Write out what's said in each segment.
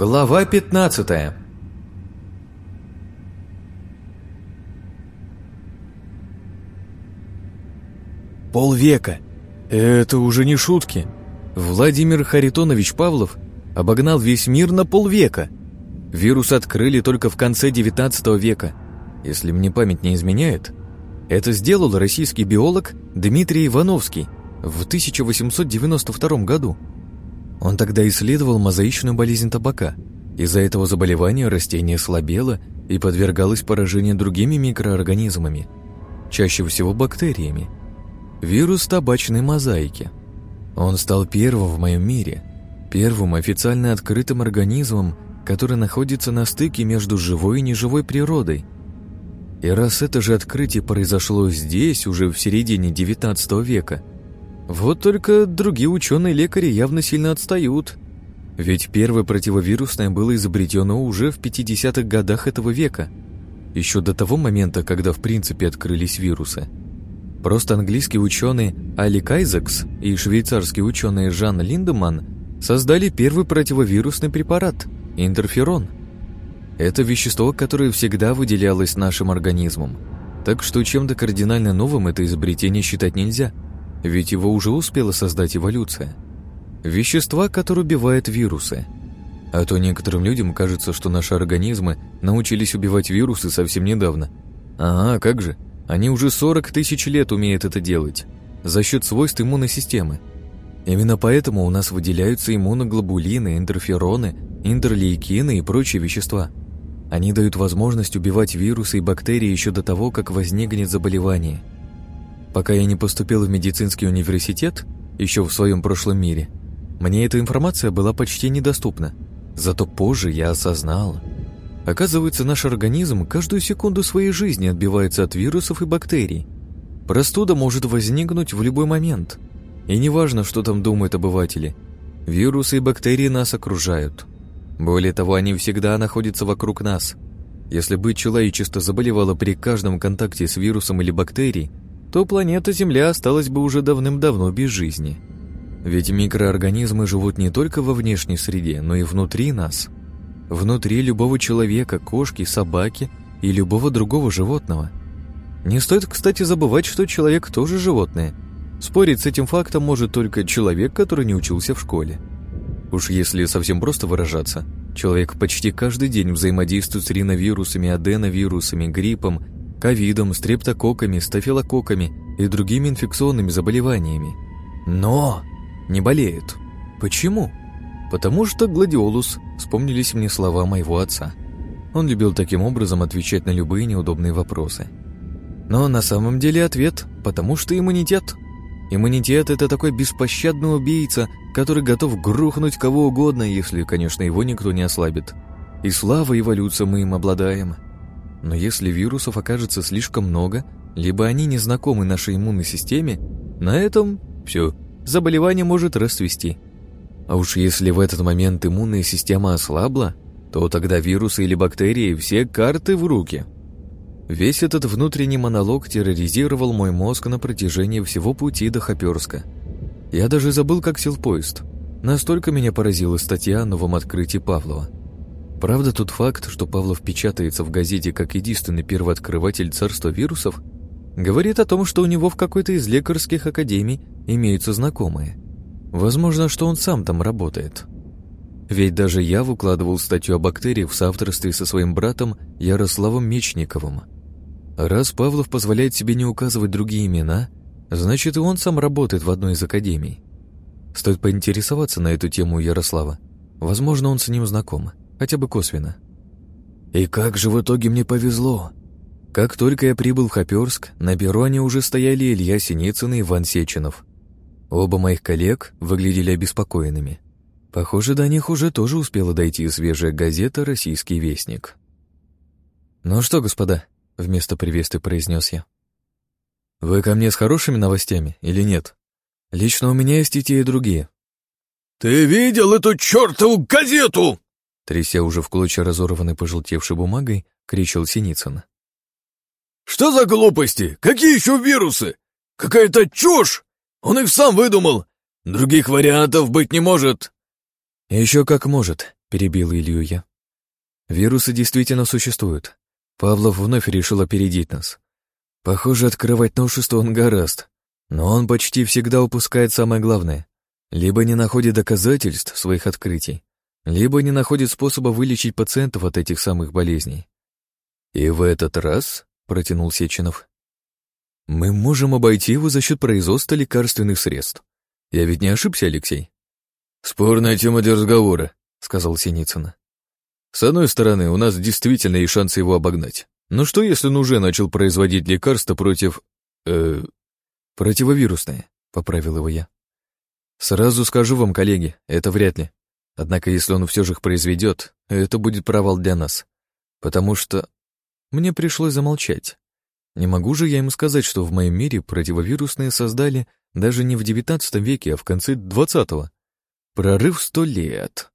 Глава 15 Полвека. Это уже не шутки. Владимир Харитонович Павлов обогнал весь мир на полвека. Вирус открыли только в конце 19 века. Если мне память не изменяет, это сделал российский биолог Дмитрий Ивановский в 1892 году. Он тогда исследовал мозаичную болезнь табака. Из-за этого заболевания растение слабело и подвергалось поражению другими микроорганизмами, чаще всего бактериями. Вирус табачной мозаики. Он стал первым в моем мире, первым официально открытым организмом, который находится на стыке между живой и неживой природой. И раз это же открытие произошло здесь, уже в середине XIX века – вот только другие ученые-лекари явно сильно отстают. Ведь первое противовирусное было изобретено уже в 50-х годах этого века, еще до того момента, когда в принципе открылись вирусы. Просто английский ученый Алик Айзекс и швейцарский ученый Жан Линдеман создали первый противовирусный препарат – интерферон. Это вещество, которое всегда выделялось нашим организмом. Так что чем-то кардинально новым это изобретение считать нельзя – ведь его уже успела создать эволюция. Вещества, которые убивают вирусы. А то некоторым людям кажется, что наши организмы научились убивать вирусы совсем недавно. Ага, как же. Они уже 40 тысяч лет умеют это делать. За счет свойств иммунной системы. Именно поэтому у нас выделяются иммуноглобулины, интерфероны, интерлейкины и прочие вещества. Они дают возможность убивать вирусы и бактерии еще до того, как возникнет заболевание – Пока я не поступил в медицинский университет, еще в своем прошлом мире, мне эта информация была почти недоступна. Зато позже я осознал. Оказывается, наш организм каждую секунду своей жизни отбивается от вирусов и бактерий. Простуда может возникнуть в любой момент. И неважно, что там думают обыватели. Вирусы и бактерии нас окружают. Более того, они всегда находятся вокруг нас. Если бы человечество заболевало при каждом контакте с вирусом или бактерией, то планета Земля осталась бы уже давным-давно без жизни. Ведь микроорганизмы живут не только во внешней среде, но и внутри нас. Внутри любого человека, кошки, собаки и любого другого животного. Не стоит, кстати, забывать, что человек тоже животное. Спорить с этим фактом может только человек, который не учился в школе. Уж если совсем просто выражаться, человек почти каждый день взаимодействует с риновирусами, аденовирусами, гриппом ковидом, стрептококками, стафилококками и другими инфекционными заболеваниями. Но не болеют. Почему? Потому что гладиолус, вспомнились мне слова моего отца. Он любил таким образом отвечать на любые неудобные вопросы. Но на самом деле ответ – потому что иммунитет. Иммунитет – это такой беспощадный убийца, который готов грохнуть кого угодно, если, конечно, его никто не ослабит. И слава эволюции мы им обладаем – но если вирусов окажется слишком много, либо они не знакомы нашей иммунной системе, на этом все, заболевание может расцвести. А уж если в этот момент иммунная система ослабла, то тогда вирусы или бактерии все карты в руки. Весь этот внутренний монолог терроризировал мой мозг на протяжении всего пути до Хоперска. Я даже забыл, как сел поезд. Настолько меня поразила статья о новом открытии Павлова. Правда, тот факт, что Павлов печатается в газете как единственный первооткрыватель царства вирусов, говорит о том, что у него в какой-то из лекарских академий имеются знакомые. Возможно, что он сам там работает. Ведь даже я выкладывал статью о бактериях в соавторстве со своим братом Ярославом Мечниковым. Раз Павлов позволяет себе не указывать другие имена, значит и он сам работает в одной из академий. Стоит поинтересоваться на эту тему у Ярослава. Возможно, он с ним знаком хотя бы косвенно. И как же в итоге мне повезло. Как только я прибыл в Хоперск, на перроне уже стояли Илья Синицын и Иван Сеченов. Оба моих коллег выглядели обеспокоенными. Похоже, до них уже тоже успела дойти свежая газета «Российский вестник». «Ну что, господа», — вместо приветствия произнес я. «Вы ко мне с хорошими новостями или нет? Лично у меня есть и те, и другие». «Ты видел эту чертову газету?» Тряся уже в клочья разорванной пожелтевшей бумагой, кричал Синицын. «Что за глупости? Какие еще вирусы? Какая-то чушь! Он их сам выдумал! Других вариантов быть не может!» «Еще как может. — перебил Илью я. «Вирусы действительно существуют. Павлов вновь решил опередить нас. Похоже, открывать новшество он гораст, но он почти всегда упускает самое главное. Либо не находит доказательств своих открытий, либо не находит способа вылечить пациентов от этих самых болезней. «И в этот раз», — протянул Сеченов, — «мы можем обойти его за счет производства лекарственных средств. Я ведь не ошибся, Алексей?» «Спорная тема для разговора», — сказал Синицын. «С одной стороны, у нас действительно есть шансы его обогнать. Но что, если он уже начал производить лекарства против... э... противовирусные?» — поправил его я. «Сразу скажу вам, коллеги, это вряд ли. Однако, если он все же их произведет, это будет провал для нас. Потому что мне пришлось замолчать. Не могу же я ему сказать, что в моем мире противовирусные создали даже не в XIX веке, а в конце XX. Прорыв сто лет.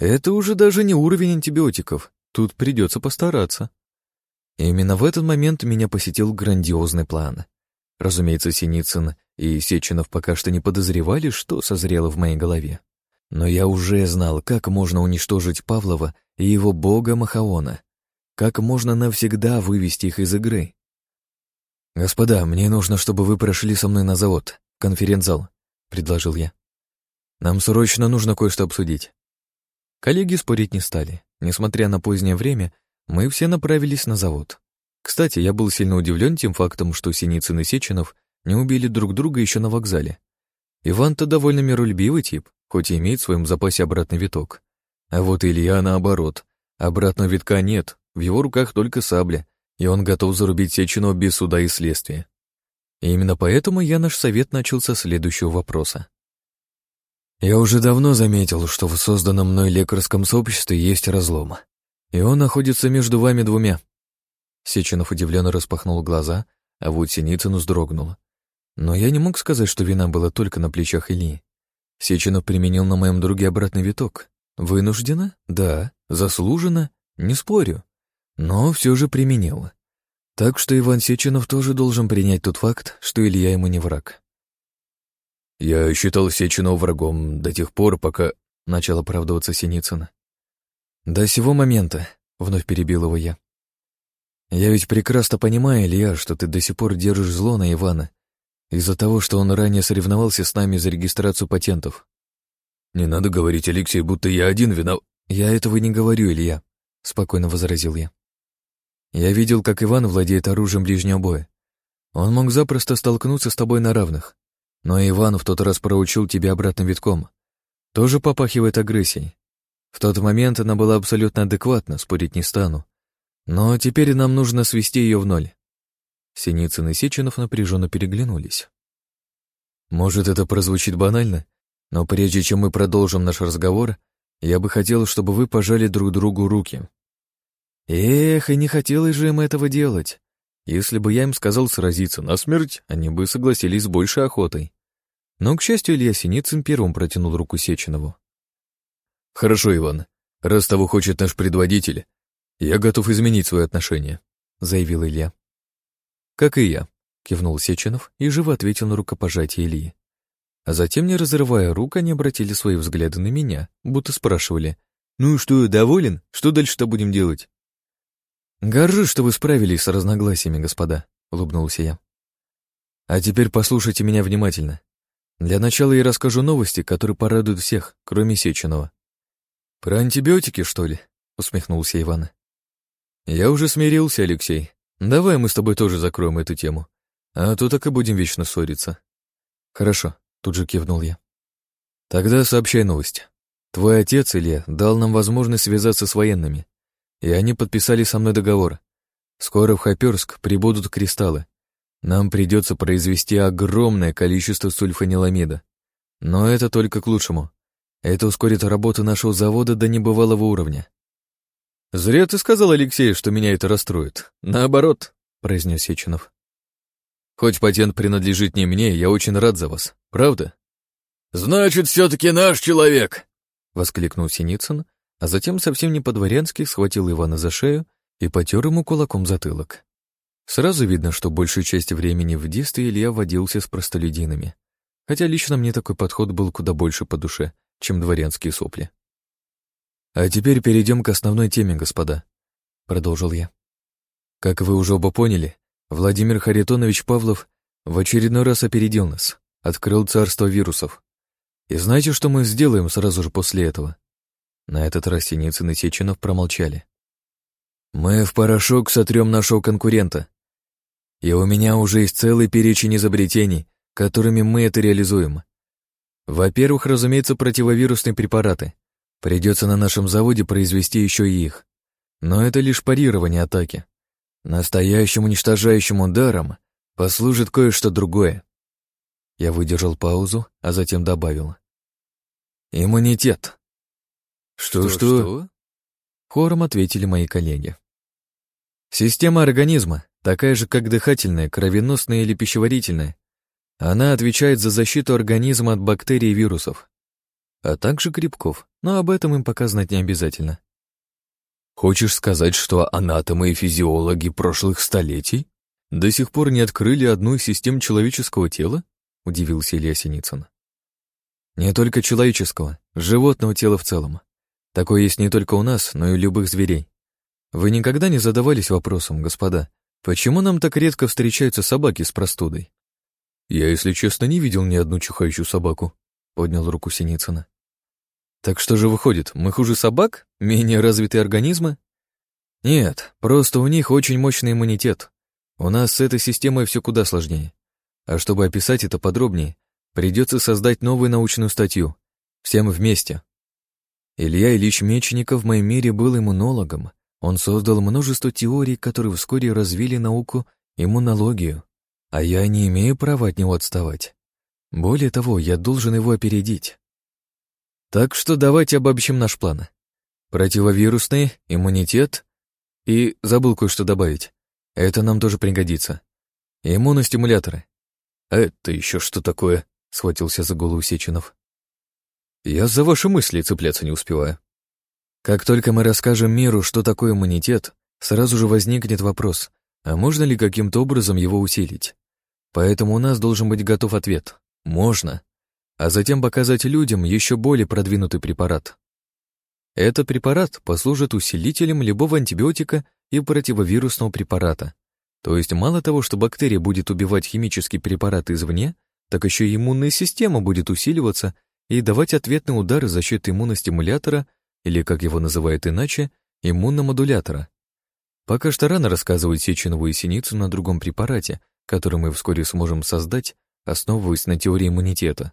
Это уже даже не уровень антибиотиков. Тут придется постараться. И именно в этот момент меня посетил грандиозный план. Разумеется, Синицын и Сеченов пока что не подозревали, что созрело в моей голове. Но я уже знал, как можно уничтожить Павлова и его бога Махаона. Как можно навсегда вывести их из игры? «Господа, мне нужно, чтобы вы прошли со мной на завод, конференц-зал», — предложил я. «Нам срочно нужно кое-что обсудить». Коллеги спорить не стали. Несмотря на позднее время, мы все направились на завод. Кстати, я был сильно удивлен тем фактом, что Синицын и Сеченов не убили друг друга еще на вокзале. Иван-то довольно миролюбивый тип, хоть и имеет в своем запасе обратный виток. А вот Илья наоборот. Обратного витка нет, в его руках только сабля, и он готов зарубить Сеченова без суда и следствия. И именно поэтому я наш совет начал со следующего вопроса. Я уже давно заметил, что в созданном мной лекарском сообществе есть разлом, и он находится между вами двумя. Сеченов удивленно распахнул глаза, а вот Синицын вздрогнул. Но я не мог сказать, что вина была только на плечах Ильи. Сеченов применил на моем друге обратный виток. Вынужденно? Да. Заслуженно? Не спорю но все же применил. Так что Иван Сеченов тоже должен принять тот факт, что Илья ему не враг. «Я считал Сеченова врагом до тех пор, пока...» — начал оправдываться Синицын. «До сего момента», — вновь перебил его я. «Я ведь прекрасно понимаю, Илья, что ты до сих пор держишь зло на Ивана из-за того, что он ранее соревновался с нами за регистрацию патентов». «Не надо говорить, Алексей, будто я один винов...» «Я этого не говорю, Илья», — спокойно возразил я. Я видел, как Иван владеет оружием ближнего боя. Он мог запросто столкнуться с тобой на равных. Но Иван в тот раз проучил тебя обратным витком. Тоже попахивает агрессией. В тот момент она была абсолютно адекватна, спорить не стану. Но теперь нам нужно свести ее в ноль. Синицын и Сеченов напряженно переглянулись. Может, это прозвучит банально, но прежде чем мы продолжим наш разговор, я бы хотел, чтобы вы пожали друг другу руки. Эх, и не хотелось же им этого делать. Если бы я им сказал сразиться на смерть, они бы согласились с большей охотой. Но, к счастью, Илья Синицын первым протянул руку Сеченову. «Хорошо, Иван. Раз того хочет наш предводитель, я готов изменить свое отношение», — заявил Илья. «Как и я», — кивнул Сеченов и живо ответил на рукопожатие Ильи. А затем, не разрывая рук, они обратили свои взгляды на меня, будто спрашивали, «Ну что, доволен? Что дальше-то будем делать?» «Горжусь, что вы справились с разногласиями, господа», — улыбнулся я. «А теперь послушайте меня внимательно. Для начала я расскажу новости, которые порадуют всех, кроме Сеченова». «Про антибиотики, что ли?» — усмехнулся Иван. «Я уже смирился, Алексей. Давай мы с тобой тоже закроем эту тему. А то так и будем вечно ссориться». «Хорошо», — тут же кивнул я. «Тогда сообщай новость. Твой отец, Илья, дал нам возможность связаться с военными и они подписали со мной договор. Скоро в Хаперск прибудут кристаллы. Нам придется произвести огромное количество сульфаниламида. Но это только к лучшему. Это ускорит работу нашего завода до небывалого уровня. «Зря ты сказал, Алексей, что меня это расстроит. Наоборот», — произнес Сеченов. «Хоть патент принадлежит не мне, я очень рад за вас. Правда?» «Значит, все-таки наш человек!» — воскликнул Синицын а затем совсем не по-дворянски схватил Ивана за шею и потер ему кулаком затылок. Сразу видно, что большую часть времени в детстве Илья водился с простолюдинами, хотя лично мне такой подход был куда больше по душе, чем дворянские сопли. А теперь перейдем к основной теме, господа, продолжил я. Как вы уже оба поняли, Владимир Харитонович Павлов в очередной раз опередил нас, открыл царство вирусов. И знаете, что мы сделаем сразу же после этого? На этот раз Синицын и Сеченов промолчали. Мы в порошок сотрем нашего конкурента. И у меня уже есть целый перечень изобретений, которыми мы это реализуем. Во-первых, разумеется, противовирусные препараты. Придется на нашем заводе произвести еще и их. Но это лишь парирование атаки. Настоящим уничтожающим ударом послужит кое-что другое. Я выдержал паузу, а затем добавил. Иммунитет. Что-что? Хором ответили мои коллеги. Система организма, такая же, как дыхательная, кровеносная или пищеварительная. Она отвечает за защиту организма от бактерий и вирусов, а также грибков, но об этом им пока знать не обязательно. Хочешь сказать, что анатомы и физиологи прошлых столетий до сих пор не открыли одну из систем человеческого тела? Удивился Илья Синицын. Не только человеческого, животного тела в целом. Такое есть не только у нас, но и у любых зверей. Вы никогда не задавались вопросом, господа, почему нам так редко встречаются собаки с простудой? Я, если честно, не видел ни одну чихающую собаку, поднял руку Синицына. Так что же выходит, мы хуже собак? Менее развитые организмы? Нет, просто у них очень мощный иммунитет. У нас с этой системой все куда сложнее. А чтобы описать это подробнее, придется создать новую научную статью. Всем вместе. Илья Ильич Мечников в моем мире был иммунологом, он создал множество теорий, которые вскоре развили науку иммунологию, а я не имею права от него отставать. Более того, я должен его опередить. Так что давайте обобщим наш план. Противовирусный, иммунитет и забыл кое-что добавить. Это нам тоже пригодится. Иммуностимуляторы. Это еще что такое? Схватился за голову Сеченов. Я за ваши мысли цепляться не успеваю. Как только мы расскажем миру, что такое иммунитет, сразу же возникнет вопрос, а можно ли каким-то образом его усилить? Поэтому у нас должен быть готов ответ. Можно. А затем показать людям еще более продвинутый препарат. Этот препарат послужит усилителем любого антибиотика и противовирусного препарата. То есть мало того, что бактерия будет убивать химический препарат извне, так еще и иммунная система будет усиливаться и давать ответные удары за счет иммуностимулятора или, как его называют иначе, иммуномодулятора. Пока что рано рассказывать Сеченову и Синицу на другом препарате, который мы вскоре сможем создать, основываясь на теории иммунитета.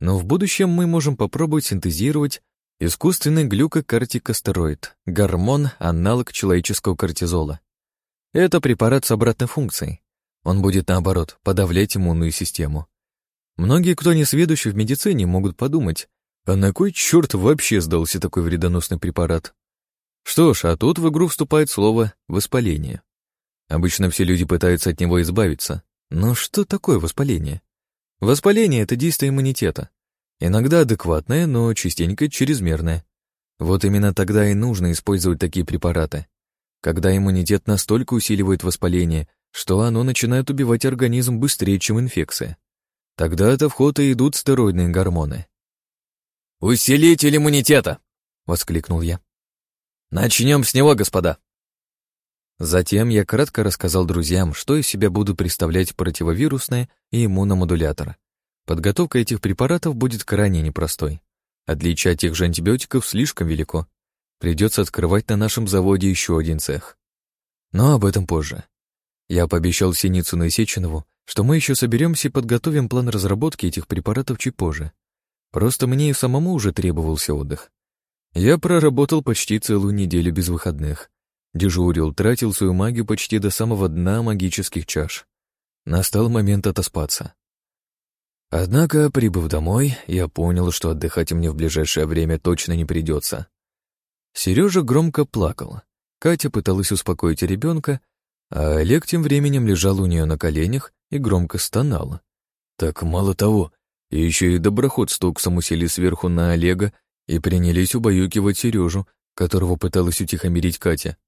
Но в будущем мы можем попробовать синтезировать искусственный глюкокортикостероид, гормон, аналог человеческого кортизола. Это препарат с обратной функцией. Он будет, наоборот, подавлять иммунную систему. Многие, кто не сведущий в медицине, могут подумать, а на кой черт вообще сдался такой вредоносный препарат? Что ж, а тут в игру вступает слово «воспаление». Обычно все люди пытаются от него избавиться. Но что такое воспаление? Воспаление — это действие иммунитета. Иногда адекватное, но частенько чрезмерное. Вот именно тогда и нужно использовать такие препараты. Когда иммунитет настолько усиливает воспаление, что оно начинает убивать организм быстрее, чем инфекция. Тогда-то в ход и идут стероидные гормоны. «Усилитель иммунитета!» — воскликнул я. «Начнем с него, господа!» Затем я кратко рассказал друзьям, что из себя буду представлять противовирусное и иммуномодулятор. Подготовка этих препаратов будет крайне непростой. Отличие от тех же антибиотиков слишком велико. Придется открывать на нашем заводе еще один цех. Но об этом позже. Я пообещал Синицыну и Сеченову, что мы еще соберемся и подготовим план разработки этих препаратов чуть позже. Просто мне и самому уже требовался отдых. Я проработал почти целую неделю без выходных. Дежурил, тратил свою магию почти до самого дна магических чаш. Настал момент отоспаться. Однако, прибыв домой, я понял, что отдыхать мне в ближайшее время точно не придется. Сережа громко плакал. Катя пыталась успокоить ребенка, а Олег тем временем лежал у нее на коленях и громко стонал. Так мало того, еще и доброход с Туксом усели сверху на Олега и принялись убаюкивать Сережу, которого пыталась утихомирить Катя.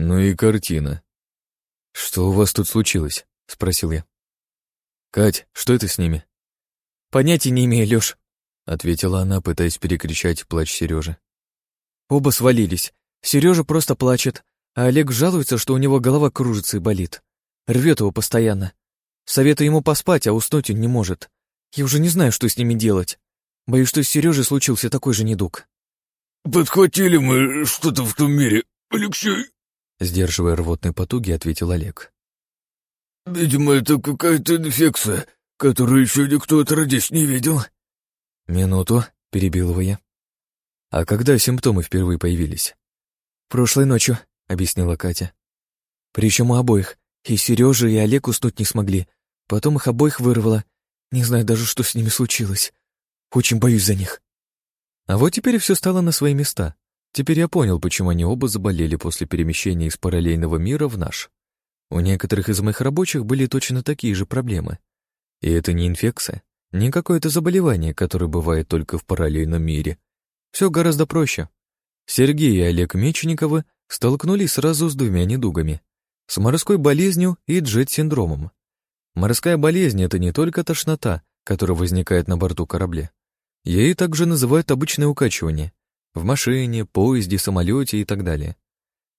Ну и картина. «Что у вас тут случилось?» — спросил я. «Кать, что это с ними?» «Понятия не имею, Лёш», — ответила она, пытаясь перекричать плач Сережи. Оба свалились. Сережа просто плачет, а Олег жалуется, что у него голова кружится и болит. Рвет его постоянно. Советую ему поспать, а уснуть он не может. Я уже не знаю, что с ними делать. Боюсь, что с Сережей случился такой же недуг. «Подхватили мы что-то в том мире, Алексей!» Сдерживая рвотные потуги, ответил Олег. «Видимо, это какая-то инфекция, которую еще никто отродясь не видел». «Минуту», — перебил его я. «А когда симптомы впервые появились?» «Прошлой ночью», — объяснила Катя. «Причем у обоих. И Сережа, и Олег уснуть не смогли. Потом их обоих вырвало. Не знаю даже, что с ними случилось. Очень боюсь за них». А вот теперь все стало на свои места. Теперь я понял, почему они оба заболели после перемещения из параллельного мира в наш. У некоторых из моих рабочих были точно такие же проблемы. И это не инфекция, не какое-то заболевание, которое бывает только в параллельном мире. Все гораздо проще. Сергей и Олег Мечниковы столкнулись сразу с двумя недугами — с морской болезнью и джет-синдромом. Морская болезнь — это не только тошнота, которая возникает на борту корабля. Ей также называют обычное укачивание — в машине, поезде, самолете и так далее.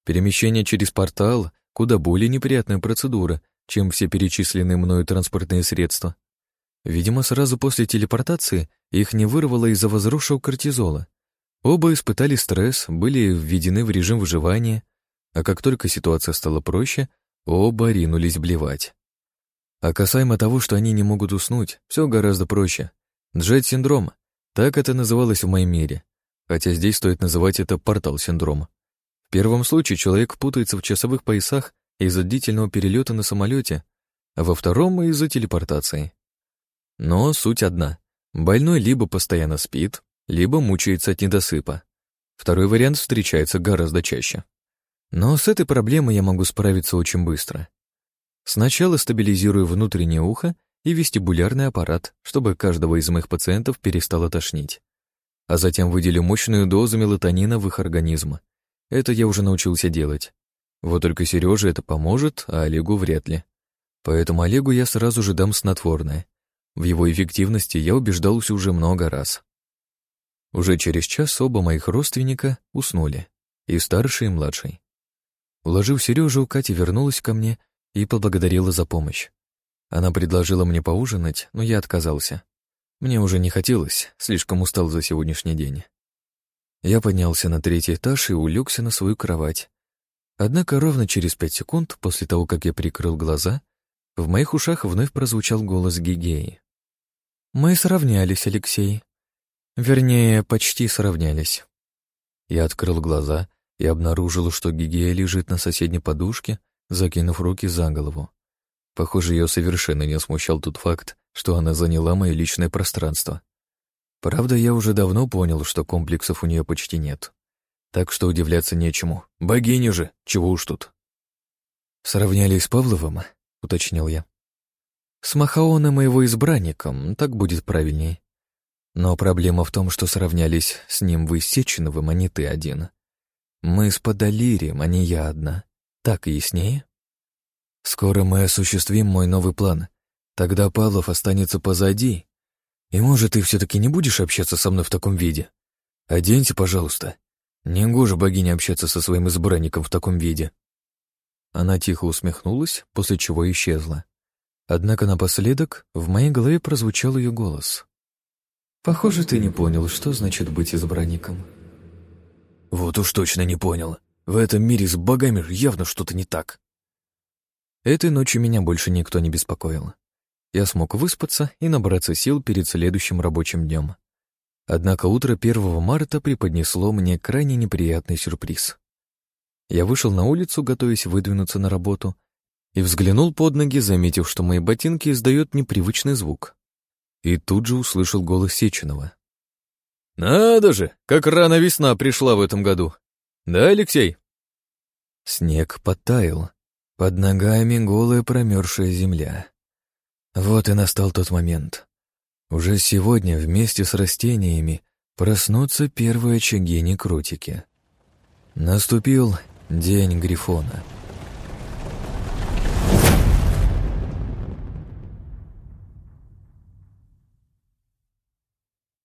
Перемещение через портал — куда более неприятная процедура, чем все перечисленные мною транспортные средства. Видимо, сразу после телепортации их не вырвало из-за возросшего кортизола. Оба испытали стресс, были введены в режим выживания, а как только ситуация стала проще, оба ринулись блевать. А касаемо того, что они не могут уснуть, все гораздо проще. Джет-синдром, так это называлось в моем мире, хотя здесь стоит называть это портал-синдром. В первом случае человек путается в часовых поясах из-за длительного перелета на самолете, а во втором — из-за телепортации. Но суть одна. Больной либо постоянно спит, либо мучается от недосыпа. Второй вариант встречается гораздо чаще. Но с этой проблемой я могу справиться очень быстро. Сначала стабилизирую внутреннее ухо и вестибулярный аппарат, чтобы каждого из моих пациентов перестало тошнить. А затем выделю мощную дозу мелатонина в их организм. Это я уже научился делать. Вот только Сереже это поможет, а Олегу вряд ли. Поэтому Олегу я сразу же дам снотворное, в его эффективности я убеждался уже много раз. Уже через час оба моих родственника уснули, и старший, и младший. Уложив Сережу, Катя вернулась ко мне и поблагодарила за помощь. Она предложила мне поужинать, но я отказался. Мне уже не хотелось, слишком устал за сегодняшний день. Я поднялся на третий этаж и улегся на свою кровать. Однако ровно через пять секунд после того, как я прикрыл глаза, в моих ушах вновь прозвучал голос Гигеи. Мы сравнялись, Алексей. Вернее, почти сравнялись. Я открыл глаза и обнаружил, что Гигея лежит на соседней подушке, закинув руки за голову. Похоже, ее совершенно не смущал тот факт, что она заняла мое личное пространство. Правда, я уже давно понял, что комплексов у нее почти нет. Так что удивляться нечему. Богиня же, чего уж тут. «Сравнялись с Павловым?» — уточнил я. С Махаоном и его избранником, так будет правильней. Но проблема в том, что сравнялись с ним вы с Сеченовым, а не ты один. Мы с Подолирием, а не я одна. Так яснее? Скоро мы осуществим мой новый план. Тогда Павлов останется позади. И, может, ты все-таки не будешь общаться со мной в таком виде? Оденься, пожалуйста. Не гоже богине общаться со своим избранником в таком виде. Она тихо усмехнулась, после чего исчезла. Однако напоследок в моей голове прозвучал ее голос. «Похоже, ты не понял, что значит быть избранником». «Вот уж точно не понял. В этом мире с богами явно что-то не так». Этой ночью меня больше никто не беспокоил. Я смог выспаться и набраться сил перед следующим рабочим днем. Однако утро 1 марта преподнесло мне крайне неприятный сюрприз. Я вышел на улицу, готовясь выдвинуться на работу, и взглянул под ноги, заметив, что мои ботинки издают непривычный звук. И тут же услышал голос Сеченова. «Надо же, как рано весна пришла в этом году. Да, Алексей?» Снег подтаял. Под ногами голая промерзшая земля. Вот и настал тот момент. Уже сегодня вместе с растениями проснутся первые очаги некрутики. Наступил день Грифона.